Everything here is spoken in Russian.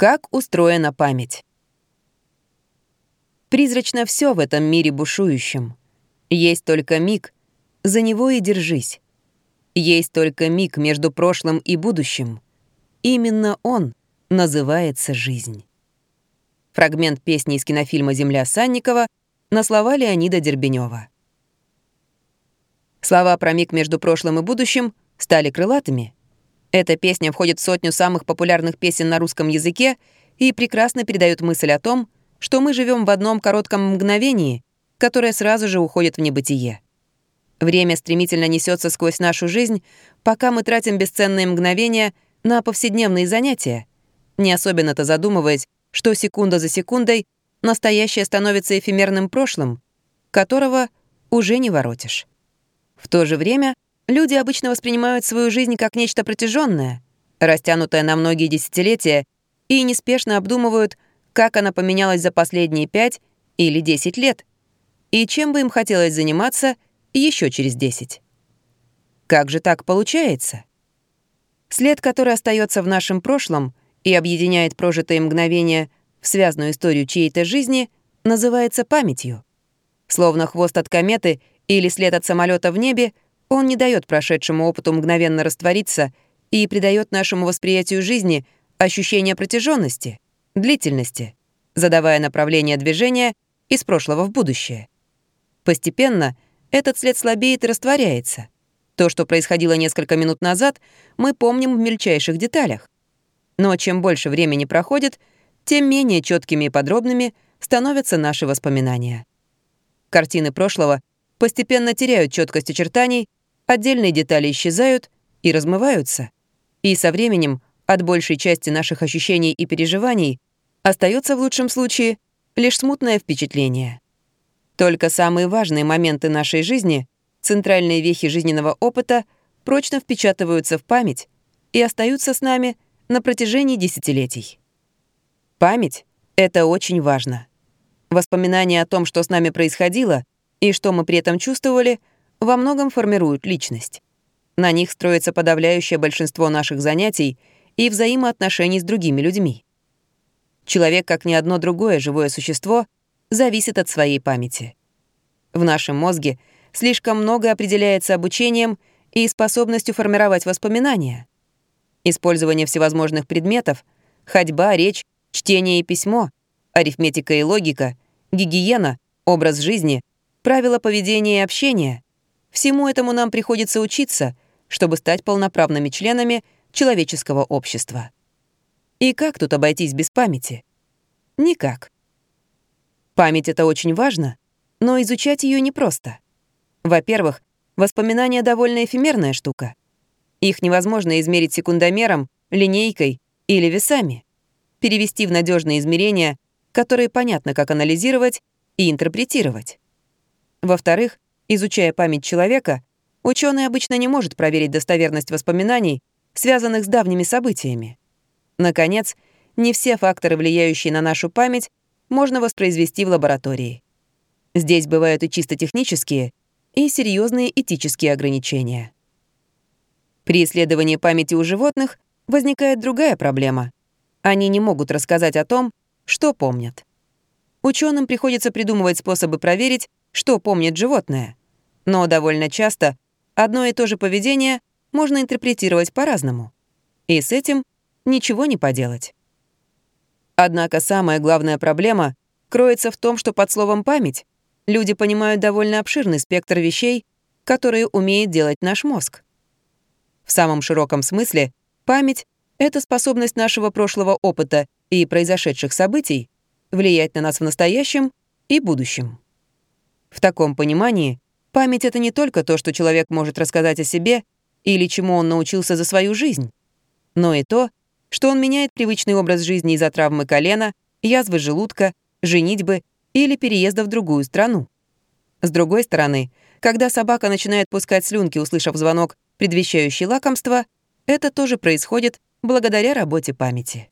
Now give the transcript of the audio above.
Как устроена память? Призрачно все в этом мире бушующем. Есть только миг, за него и держись. Есть только миг между прошлым и будущим. Именно он называется жизнь. Фрагмент песни из кинофильма «Земля Санникова» на слова Леонида Дербенева. Слова про миг между прошлым и будущим стали крылатыми — эта песня входит в сотню самых популярных песен на русском языке и прекрасно передает мысль о том, что мы живем в одном коротком мгновении, которое сразу же уходит в небытие. Время стремительно несется сквозь нашу жизнь, пока мы тратим бесценные мгновения на повседневные занятия, не особенно-то задумываясь, что секунда за секундой настоящее становится эфемерным прошлым, которого уже не воротишь. В то же время — Люди обычно воспринимают свою жизнь как нечто протяженное, растянутое на многие десятилетия, и неспешно обдумывают, как она поменялась за последние пять или десять лет, и чем бы им хотелось заниматься еще через десять. Как же так получается? След, который остается в нашем прошлом и объединяет прожитые мгновения в связанную историю чьей-то жизни, называется памятью. Словно хвост от кометы или след от самолета в небе — он не дает прошедшему опыту мгновенно раствориться и придает нашему восприятию жизни ощущение протяженности, длительности, задавая направление движения из прошлого в будущее. Постепенно этот след слабеет и растворяется. То, что происходило несколько минут назад, мы помним в мельчайших деталях. Но чем больше времени проходит, тем менее четкими и подробными становятся наши воспоминания. Картины прошлого постепенно теряют четкость очертаний, Отдельные детали исчезают и размываются. И со временем от большей части наших ощущений и переживаний остается в лучшем случае лишь смутное впечатление. Только самые важные моменты нашей жизни, центральные вехи жизненного опыта, прочно впечатываются в память и остаются с нами на протяжении десятилетий. Память — это очень важно. Воспоминания о том, что с нами происходило и что мы при этом чувствовали — во многом формируют личность. На них строится подавляющее большинство наших занятий и взаимоотношений с другими людьми. Человек, как ни одно другое живое существо, зависит от своей памяти. В нашем мозге слишком много определяется обучением и способностью формировать воспоминания. Использование всевозможных предметов, ходьба, речь, чтение и письмо, арифметика и логика, гигиена, образ жизни, правила поведения и общения Всему этому нам приходится учиться, чтобы стать полноправными членами человеческого общества. И как тут обойтись без памяти? Никак. Память — это очень важно, но изучать ее непросто. Во-первых, воспоминания довольно эфемерная штука. Их невозможно измерить секундомером, линейкой или весами, перевести в надежные измерения, которые понятно, как анализировать и интерпретировать. Во-вторых, Изучая память человека, ученый обычно не может проверить достоверность воспоминаний, связанных с давними событиями. Наконец, не все факторы, влияющие на нашу память, можно воспроизвести в лаборатории. Здесь бывают и чисто технические, и серьезные этические ограничения. При исследовании памяти у животных возникает другая проблема. Они не могут рассказать о том, что помнят. Ученым приходится придумывать способы проверить, что помнит животное. Но довольно часто одно и то же поведение можно интерпретировать по-разному. И с этим ничего не поделать. Однако самая главная проблема кроется в том, что под словом «память» люди понимают довольно обширный спектр вещей, которые умеет делать наш мозг. В самом широком смысле память — это способность нашего прошлого опыта и произошедших событий влиять на нас в настоящем и будущем. В таком понимании Память — это не только то, что человек может рассказать о себе или чему он научился за свою жизнь, но и то, что он меняет привычный образ жизни из-за травмы колена, язвы желудка, женитьбы или переезда в другую страну. С другой стороны, когда собака начинает пускать слюнки, услышав звонок, предвещающий лакомство, это тоже происходит благодаря работе памяти.